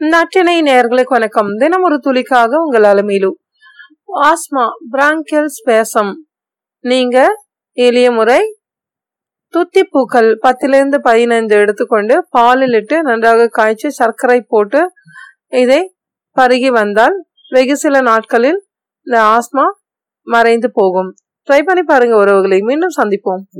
நற்றினை நேர்களுக்கு வணக்கம். தினம் ஒரு துளிக்காக உங்கள் அலமையிலு. ஆஸ்மா பிராங்கல் ஸ்பேசம் நீங்க எளிய முறை துத்திப்பூக்கள் பத்திலிருந்து பதினைந்து எடுத்துக்கொண்டு பாலில் இட்டு நன்றாக காய்ச்சி சர்க்கரை போட்டு இதை பருகி வந்தால் வெகு சில நாட்களில் இந்த ஆஸ்மா மறைந்து போகும். ட்ரை பண்ணி பாருங்க உறவுகளை. மீண்டும் சந்திப்போம்.